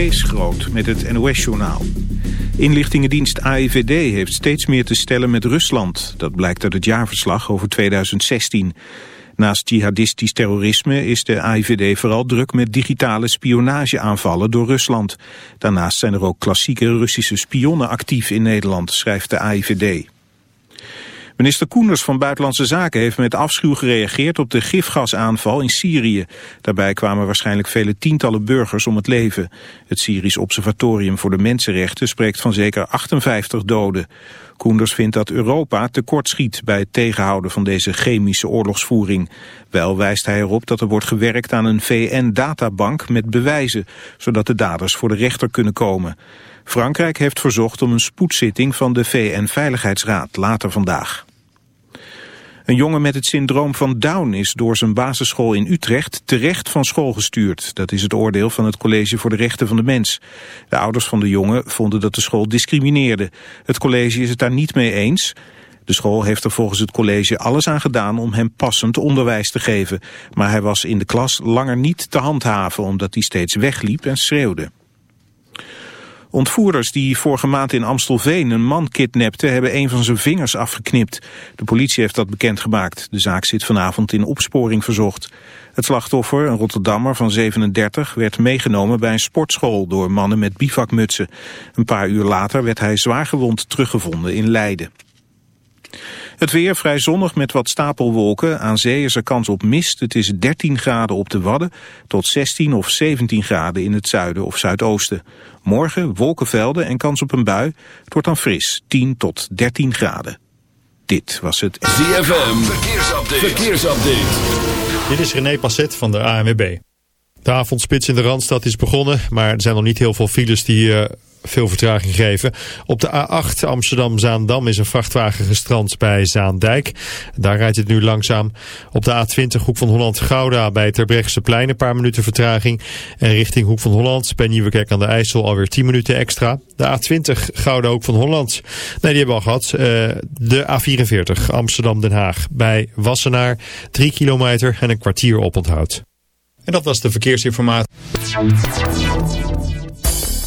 Kees Groot met het NOS-journaal. Inlichtingendienst AIVD heeft steeds meer te stellen met Rusland. Dat blijkt uit het jaarverslag over 2016. Naast jihadistisch terrorisme is de AIVD vooral druk met digitale spionageaanvallen door Rusland. Daarnaast zijn er ook klassieke Russische spionnen actief in Nederland, schrijft de AIVD. Minister Koenders van Buitenlandse Zaken heeft met afschuw gereageerd op de gifgasaanval in Syrië. Daarbij kwamen waarschijnlijk vele tientallen burgers om het leven. Het Syrisch Observatorium voor de Mensenrechten spreekt van zeker 58 doden. Koenders vindt dat Europa tekortschiet bij het tegenhouden van deze chemische oorlogsvoering. Wel wijst hij erop dat er wordt gewerkt aan een VN-databank met bewijzen, zodat de daders voor de rechter kunnen komen. Frankrijk heeft verzocht om een spoedzitting van de VN-veiligheidsraad later vandaag. Een jongen met het syndroom van Down is door zijn basisschool in Utrecht terecht van school gestuurd. Dat is het oordeel van het College voor de Rechten van de Mens. De ouders van de jongen vonden dat de school discrimineerde. Het college is het daar niet mee eens. De school heeft er volgens het college alles aan gedaan om hem passend onderwijs te geven. Maar hij was in de klas langer niet te handhaven omdat hij steeds wegliep en schreeuwde. Ontvoerders die vorige maand in Amstelveen een man kidnapten... hebben een van zijn vingers afgeknipt. De politie heeft dat bekendgemaakt. De zaak zit vanavond in opsporing verzocht. Het slachtoffer, een Rotterdammer van 37, werd meegenomen bij een sportschool... door mannen met bivakmutsen. Een paar uur later werd hij zwaargewond teruggevonden in Leiden. Het weer vrij zonnig met wat stapelwolken. Aan zee is er kans op mist. Het is 13 graden op de Wadden tot 16 of 17 graden in het zuiden of zuidoosten. Morgen wolkenvelden en kans op een bui. Het wordt dan fris, 10 tot 13 graden. Dit was het ZFM Verkeersupdate. Verkeersupdate. Dit is René Passet van de ANWB. De avondspits in de Randstad is begonnen, maar er zijn nog niet heel veel files die uh, veel vertraging geven. Op de A8 Amsterdam-Zaandam is een vrachtwagen gestrand bij Zaandijk. Daar rijdt het nu langzaam. Op de A20 Hoek van Holland-Gouda bij Terbrechtseplein plein een paar minuten vertraging. En richting Hoek van Holland bij Nieuwekerk aan de IJssel alweer 10 minuten extra. De A20 Gouda Hoek van Holland. Nee, die hebben we al gehad. Uh, de A44 Amsterdam-Den Haag bij Wassenaar. 3 kilometer en een kwartier op onthoud. En dat was de verkeersinformatie.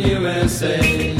USA.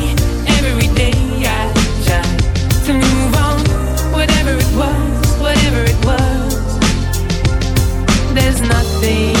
everything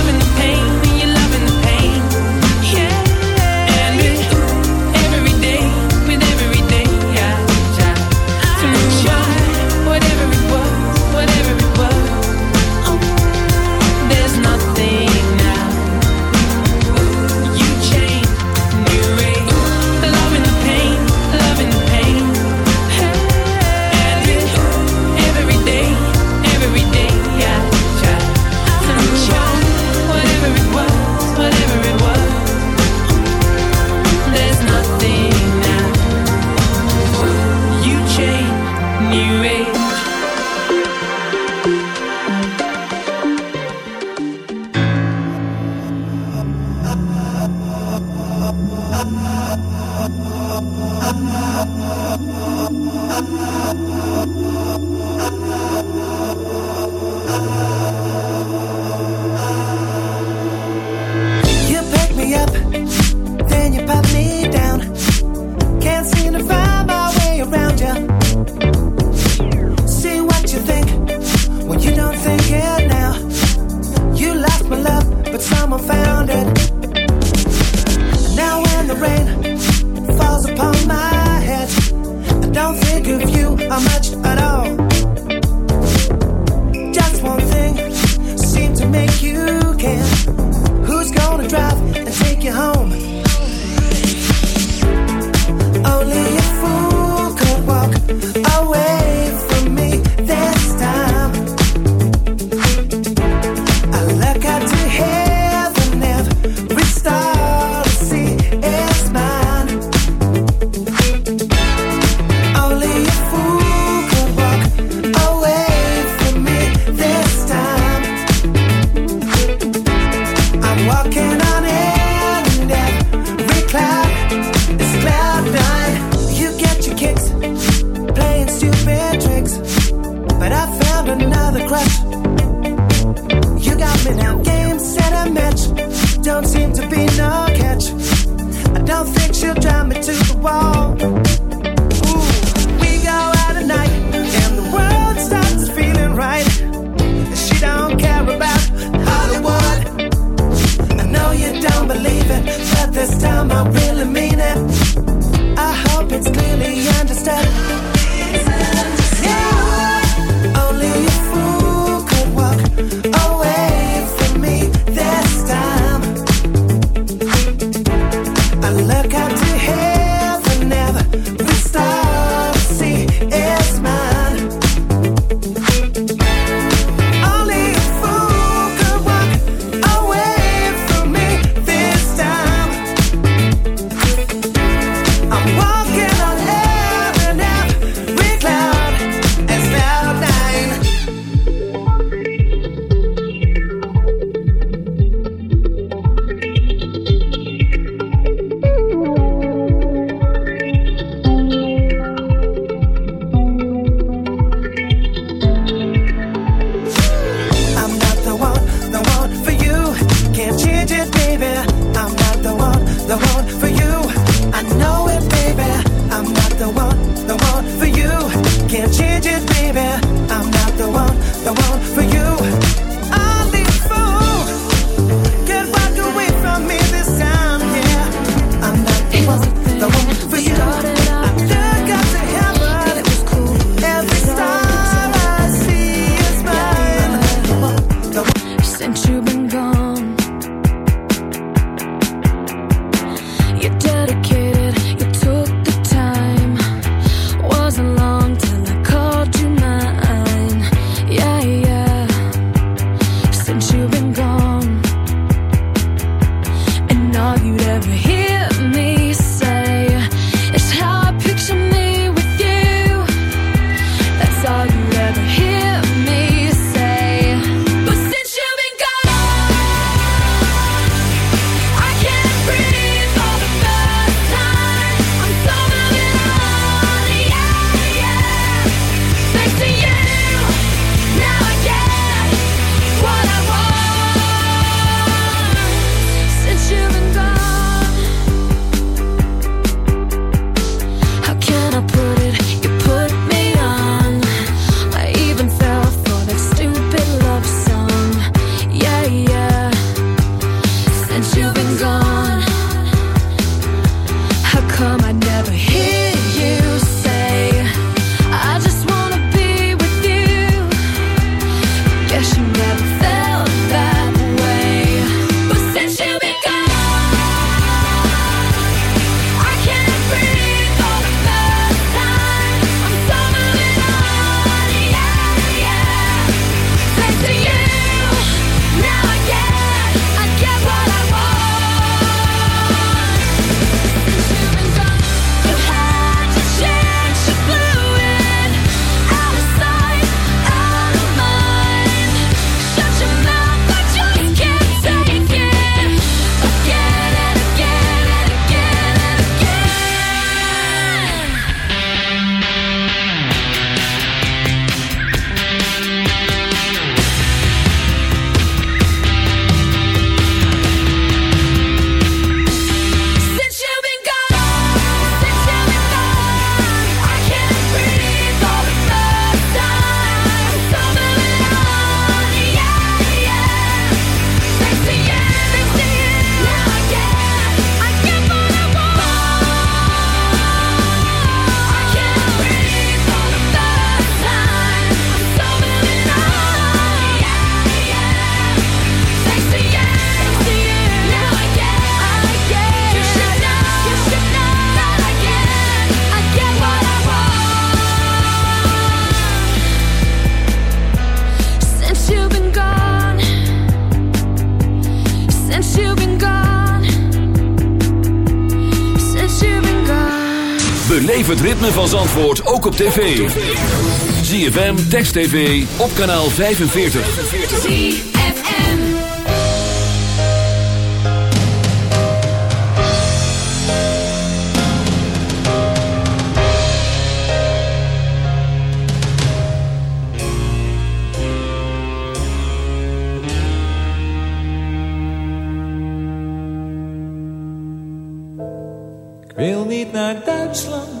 ook op tv. ZFM, Text TV, op kanaal 45. ZFM. Ik wil niet naar Duitsland,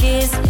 kiss.